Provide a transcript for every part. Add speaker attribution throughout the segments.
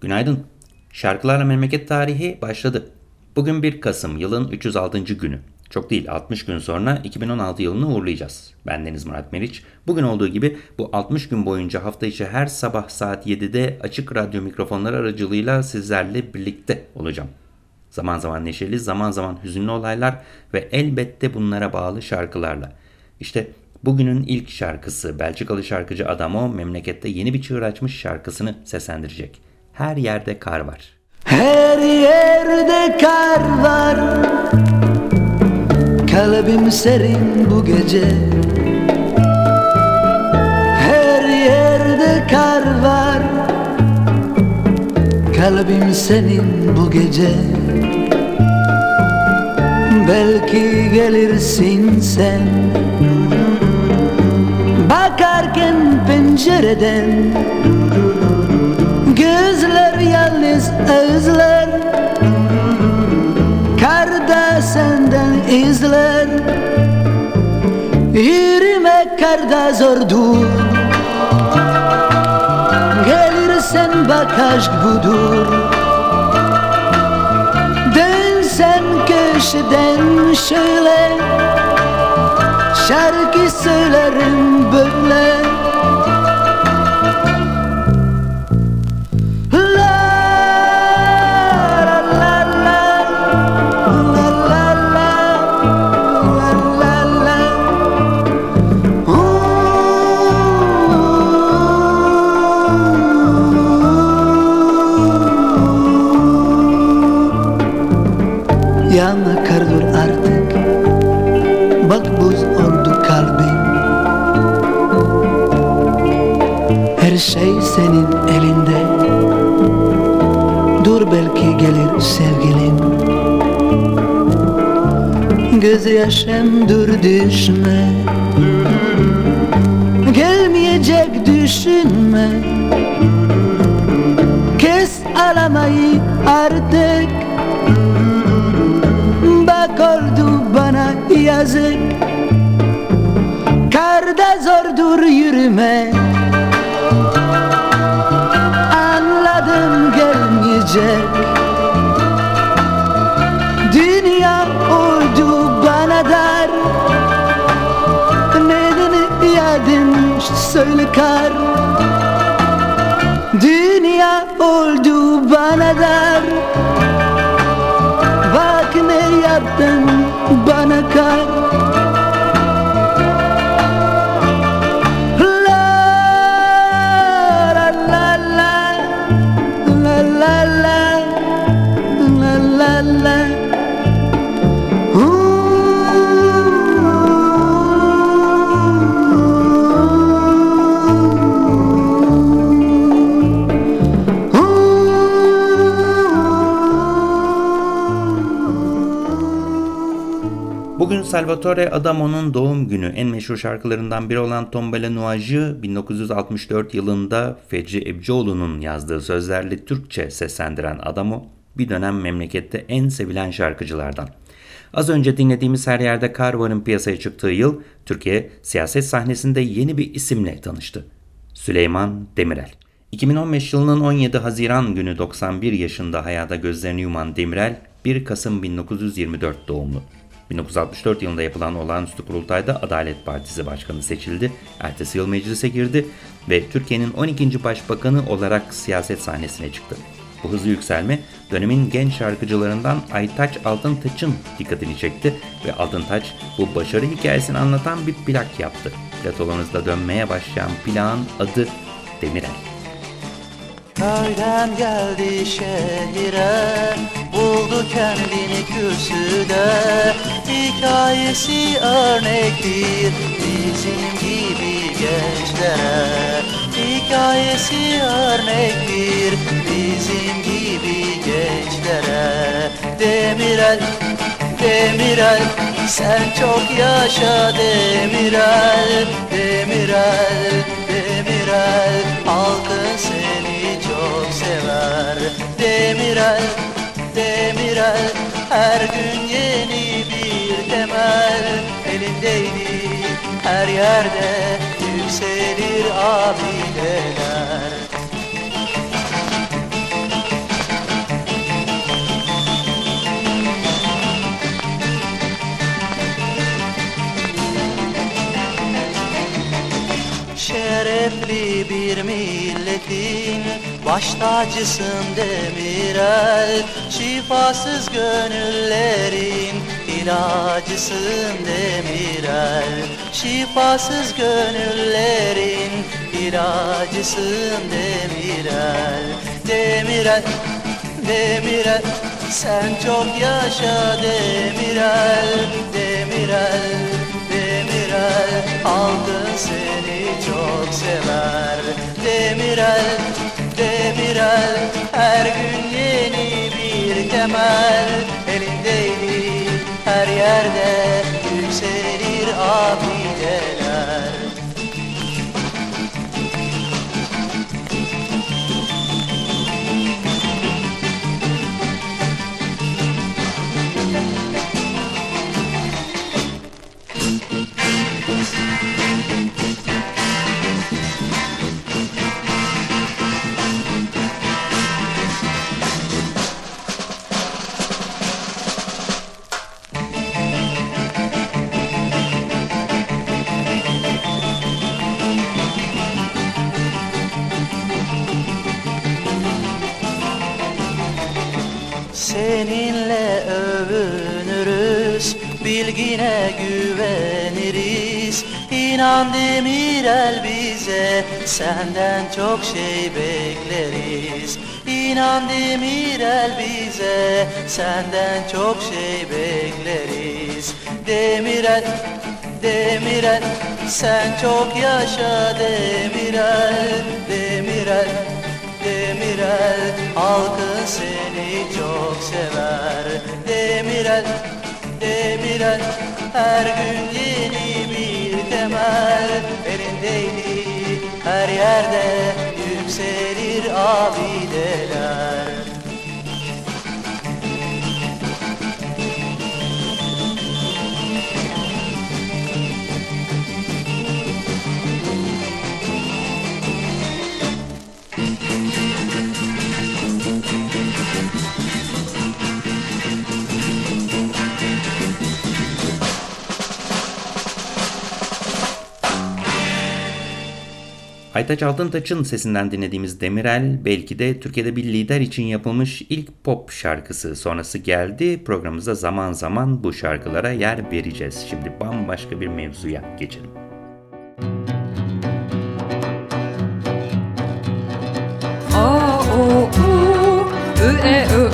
Speaker 1: Günaydın. Şarkılarla Memleket Tarihi başladı. Bugün 1 Kasım yılın 306. günü. Çok değil 60 gün sonra 2016 yılını uğurlayacağız. Ben Deniz Murat Meriç. Bugün olduğu gibi bu 60 gün boyunca hafta içi her sabah saat 7'de açık radyo mikrofonları aracılığıyla sizlerle birlikte olacağım. Zaman zaman neşeli, zaman zaman hüzünlü olaylar ve elbette bunlara bağlı şarkılarla. İşte bugünün ilk şarkısı Belçikalı şarkıcı Adamo memlekette yeni bir çığır açmış şarkısını seslendirecek. Her yerde kar var.
Speaker 2: Her yerde kar var. Kalbim serin bu gece. Her yerde kar var. Kalbim senin bu gece. Belki gelirsin sen. Bakarken pencereden Gözler yalnız özler. Karda senden izler. Yürümek karda zordur Gelirsen bak aşk budur. Dönsen köşeden şöyle. Şarkı söylerim böyle Göz yaşım dur düşme. Gelmeyecek düşünme. Kes alamayı artık. Bak oldu bana yazık. Karda zordur yürüme. Anladım gelmeyecek söyle kar. Dünya oldu bana dar. Bak ne yaptın bana kar
Speaker 1: Salvatore Adamo'nun doğum günü en meşhur şarkılarından biri olan Tombala Nuage'ı 1964 yılında Fecri Ebcioğlu'nun yazdığı sözlerle Türkçe seslendiren Adamo bir dönem memlekette en sevilen şarkıcılardan. Az önce dinlediğimiz Her Yerde Kar Var'ın piyasaya çıktığı yıl Türkiye siyaset sahnesinde yeni bir isimle tanıştı. Süleyman Demirel. 2015 yılının 17 Haziran günü 91 yaşında hayata gözlerini yuman Demirel 1 Kasım 1924 doğumlu. 1964 yılında yapılan olağanüstü kurultayda Adalet Partisi Başkanı seçildi. Ertesi yıl meclise girdi ve Türkiye'nin 12. Başbakanı olarak siyaset sahnesine çıktı. Bu hızlı yükselme dönemin genç şarkıcılarından Aytaç Altıntaç'ın dikkatini çekti ve Altıntaç bu başarı hikayesini anlatan bir plak yaptı. Platolarınızda dönmeye başlayan plağın adı Demirel.
Speaker 3: Köyden geldi şehire Buldu kendini kürsüde. Hikayesi örnektir Bizim gibi gençlere. Hikayesi örnektir Bizim gibi gençlere. Demirel, Demirel Sen çok yaşa Demirel Demirel, demire demire. Her gün yeni bir temel elindeydi. Her yerde yükselir abideler Şerefli
Speaker 2: bir milleti Baş tacısın Demirel Şifasız gönüllerin ilacısın Demirel. Şifasız gönüllerin ilacısın Demirel. Demirel Demirel sen çok yaşa Demirel. Demirel Demirel halkın seni çok sever. Demirel Demirel her gün yeni bir temel elindeydi her yerde bilgine güveniriz. İnan Demirel bize, senden çok şey bekleriz. İnan Demirel bize, senden çok şey bekleriz. Demirel, Demirel, sen çok yaşa Demirel, Demirel Demirel halkın seni çok sever. Demirel, Demirel her gün yeni bir temel Elindeydi her yerde yükselir abideler
Speaker 1: Aytaç Altıntaç'ın sesinden dinlediğimiz Demirel belki de Türkiye'de bir lider için yapılmış ilk pop şarkısı sonrası geldi. Programımızda zaman zaman bu şarkılara yer vereceğiz. Şimdi bambaşka bir mevzuya geçelim.
Speaker 4: A, O, U, Ü, E, Ö,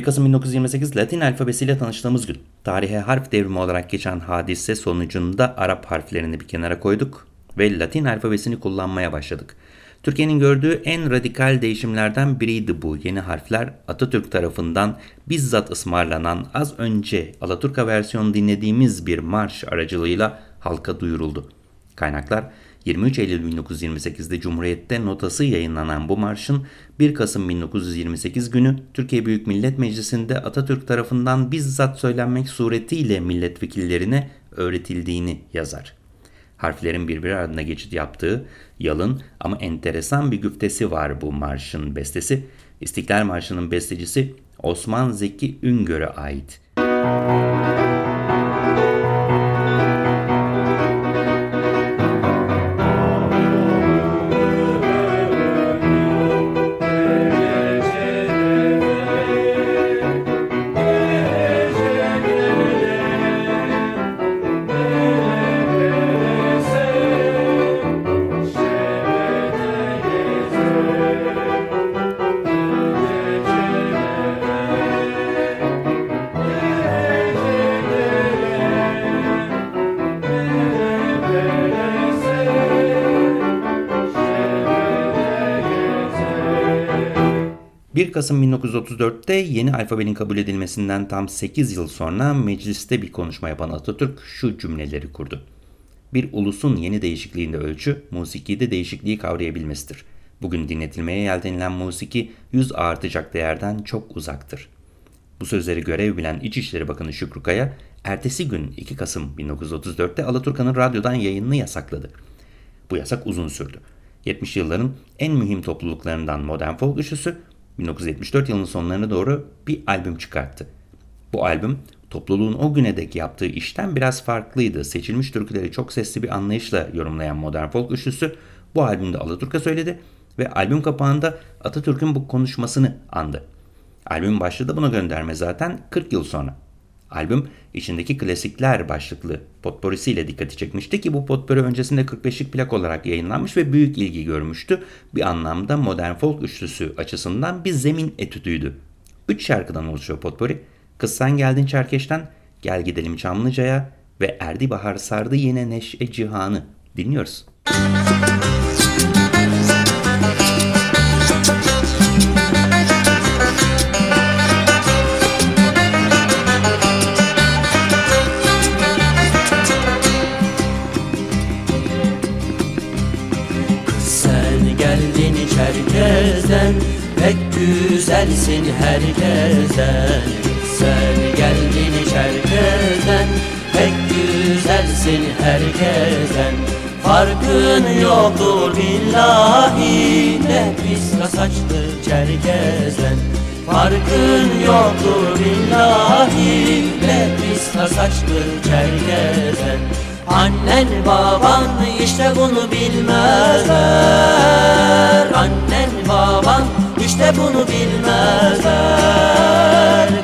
Speaker 1: 1 Kasım 1928 Latin alfabesiyle tanıştığımız gün. Tarihe harf devrimi olarak geçen hadise sonucunda Arap harflerini bir kenara koyduk ve Latin alfabesini kullanmaya başladık. Türkiye'nin gördüğü en radikal değişimlerden biriydi bu. Yeni harfler Atatürk tarafından bizzat ısmarlanan az önce Alaturka versiyonu dinlediğimiz bir marş aracılığıyla halka duyuruldu. Kaynaklar 23 Eylül 1928'de Cumhuriyet'te notası yayınlanan bu marşın 1 Kasım 1928 günü Türkiye Büyük Millet Meclisi'nde Atatürk tarafından bizzat söylenmek suretiyle milletvekillerine öğretildiğini yazar. Harflerin birbiri ardına geçit yaptığı yalın ama enteresan bir güftesi var bu marşın bestesi. İstiklal Marşı'nın bestecisi Osman Zeki Üngör'e ait. ...1 Kasım 1934'te yeni alfabenin kabul edilmesinden tam 8 yıl sonra mecliste bir konuşma yapan Atatürk şu cümleleri kurdu. Bir ulusun yeni değişikliğinde ölçü, musikide değişikliği kavrayabilmesidir. Bugün dinletilmeye yeltenilen musiki yüz artacak değerden çok uzaktır. Bu sözleri görev bilen İçişleri Bakanı Şükrü Kaya, ertesi gün 2 Kasım 1934'te Alaturka'nın radyodan yayınını yasakladı. Bu yasak uzun sürdü. 70 yılların en mühim topluluklarından Modern Folk Üçlüsü 1974 yılının sonlarına doğru bir albüm çıkarttı. Bu albüm topluluğun o güne dek yaptığı işten biraz farklıydı. Seçilmiş türküleri çok sesli bir anlayışla yorumlayan Modern Folk Üçlüsü bu albümde Alaturka söyledi ve albüm kapağında Atatürk'ün bu konuşmasını andı. Albüm başlığı da buna gönderme zaten 40 yıl sonra. Albüm içindeki klasikler başlıklı potporisiyle dikkati çekmişti ki bu potpori öncesinde 45'lik plak olarak yayınlanmış ve büyük ilgi görmüştü. Bir anlamda modern folk üçlüsü açısından bir zemin etüdüydü. Üç şarkıdan oluşuyor potpori. Kız sen geldin Çerkeş'ten, Gel gidelim Çamlıca'ya ve Erdi Bahar sardı yine neşe cihanı dinliyoruz.
Speaker 3: Sen güzelsin herkesten Sen geldin Çerkez'den Pek güzelsin herkesten Farkın yoktur billahi. Ne pis saçlı Çerkez'den Farkın yoktur billahi. Ne pis saçlı Çerkez'den Annen baban işte bunu bilmezler. Annen baban işte bunu bilmezler.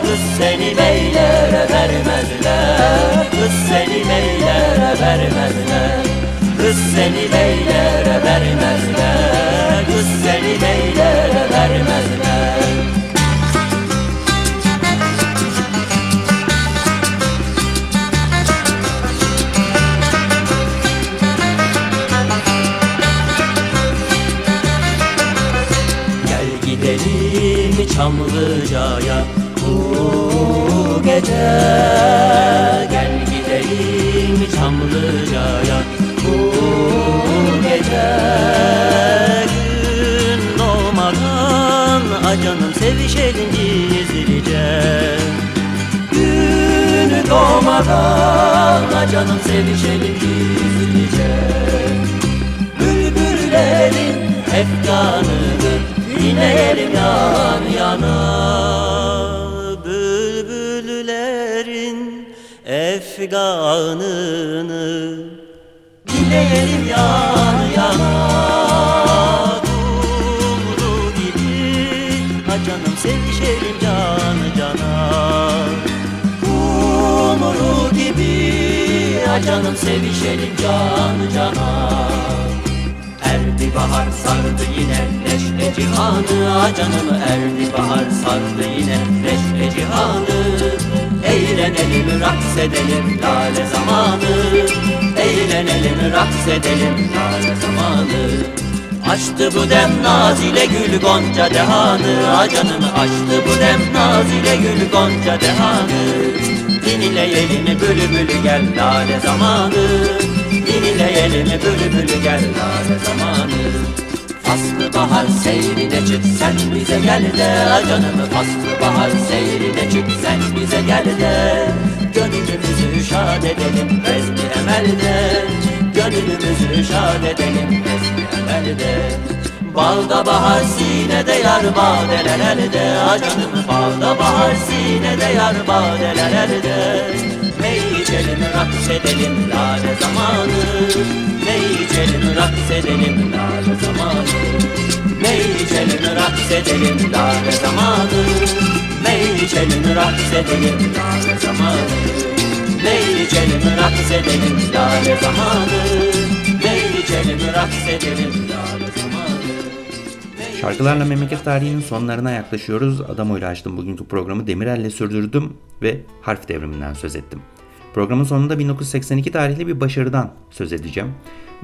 Speaker 3: Kız seni beylere vermezler. Kız seni beylere vermezler. Kız seni beylere vermezler. Kız seni beylere vermezler Çamlıca'ya bu gece Gel gidelim Çamlıca'ya bu gece Gün doğmadan acanım sevişelim gizlice. Gün doğmadan acanım sevişelim gizlice. Bülbüllerin efkanıdır Dinleyelim yan yana Bülbüllerin efganını. Dinleyelim yan yana Kumru gibi. Ha canım sevişelim can cana. Kumru gibi. Ha canım sevişelim can cana Erdi bahar sardı yine neşe cihanı. Ah canım erdi bahar sardı yine neşe cihanı. Eğlenelim raks edelim lale zamanı. Eğlenelim raks edelim lale zamanı. Açtı bu dem nazile gül gonca dehanı. Ah canım açtı bu dem nazile gül gonca dehanı. Dinleyelim bülbülü gel lale zamanı Dinleyelim bülbülü gel lale zamanı. Faslı bahar seyrine çık sen bize gel de. Canım faslı bahar seyrine çık sen bize gel de. Gönlümüzü şad edelim bezmi emelde. Gönlümüzü şad edelim bezmi emelde. Balda bahar sinede yar badeler elde. Canım balda bahar sinede yar badeler elde içelim raks edelim lale zamanı. Hey içelim raks edelim lale zamanı. Hey içelim raks edelim lale zamanı. Hey içelim raks edelim lale zamanı. Hey içelim raks edelim lale zamanı. Hey içelim raks edelim lale zamanı.
Speaker 1: Şarkılarla memleket tarihinin sonlarına yaklaşıyoruz. Adamo'yla açtım bugünkü programı. Demirel'le sürdürdüm ve harf devriminden söz ettim. Programın sonunda 1982 tarihli bir başarıdan söz edeceğim.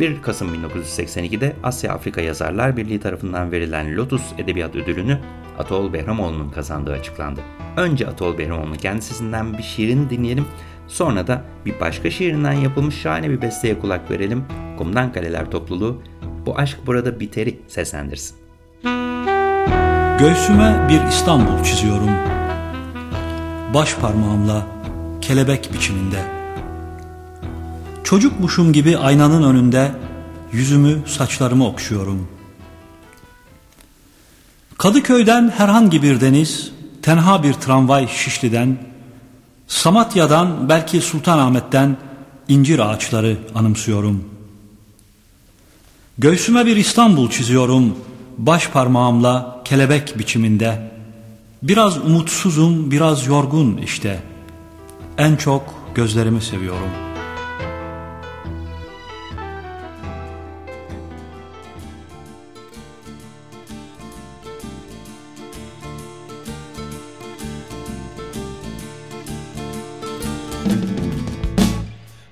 Speaker 1: 1 Kasım 1982'de Asya Afrika Yazarlar Birliği tarafından verilen Lotus Edebiyat Ödülünü Atol Behramoğlu'nun kazandığı açıklandı. Önce Atol Behramoğlu'nun kendisinden bir şiirini dinleyelim. Sonra da bir başka şiirinden yapılmış şahane bir besteye kulak verelim. Kumdan Kaleler topluluğu Bu Aşk Burada Biter'i seslendirsin.
Speaker 5: Göğsüme bir İstanbul çiziyorum. Baş parmağımla kelebek biçiminde. Çocukmuşum gibi aynanın önünde yüzümü saçlarımı okşuyorum. Kadıköy'den herhangi bir deniz, tenha bir tramvay Şişli'den, Samatya'dan belki Sultanahmet'ten incir ağaçları anımsıyorum. Göğsüme bir İstanbul çiziyorum baş parmağımla kelebek biçiminde. Biraz umutsuzum, biraz yorgun işte. En çok gözlerimi seviyorum.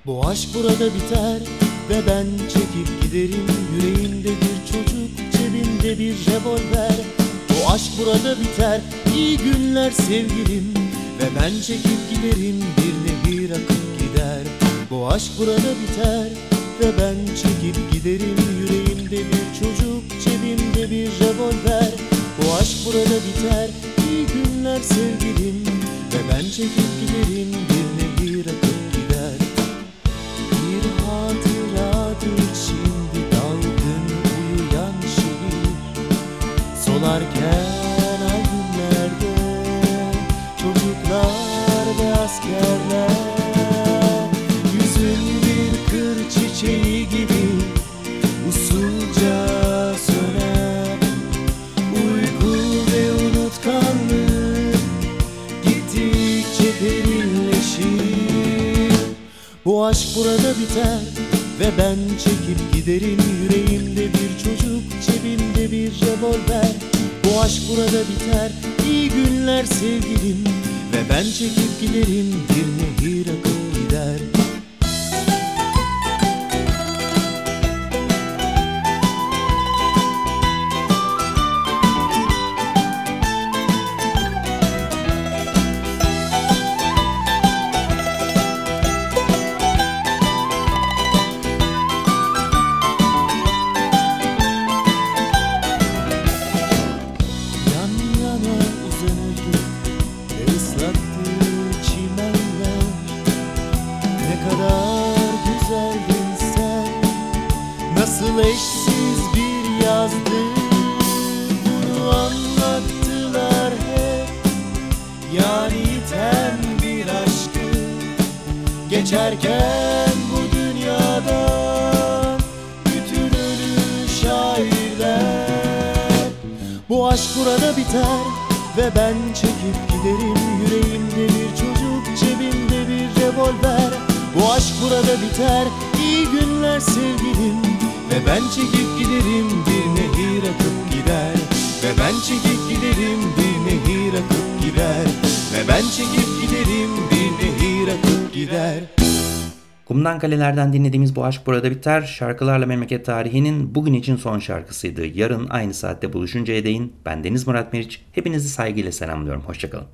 Speaker 6: Bu aşk burada biter ve ben çekip giderim. Yüreğimde bir çocuk, cebimde bir revolver. Bu aşk burada biter, iyi günler sevgilim Ve ben çekip giderim, bir nehir akıp gider. Bu aşk burada biter. Ve ben çekip giderim Yüreğimde bir çocuk, cebimde bir revolver. Bu aşk burada biter, iyi günler sevgilim. Ve ben çekip giderim, bu aşk burada biter ve ben çekip giderim Yüreğimde bir çocuk, cebimde bir revolver. Bu aşk burada biter, iyi günler sevgilim Ve ben çekip giderim, bir nehir akıp gider bu aşk burada biter ve ben çekip giderim. Yüreğimde bir çocuk, cebimde bir revolver. Bu aşk burada biter, iyi günler sevgilim. Ve ben çekip giderim, bir nehir akıp gider. Ve ben çekip giderim, bir nehir akıp gider. Ve ben çekip giderim, bir nehir akıp gider
Speaker 1: Kumdan Kaleler'den dinlediğimiz Bu Aşk Burada Biter şarkılarla memleket tarihinin bugün için son şarkısıydı. Yarın aynı saatte buluşuncaya değin ben Deniz Murat Meriç. Hepinizi saygıyla selamlıyorum. Hoşçakalın.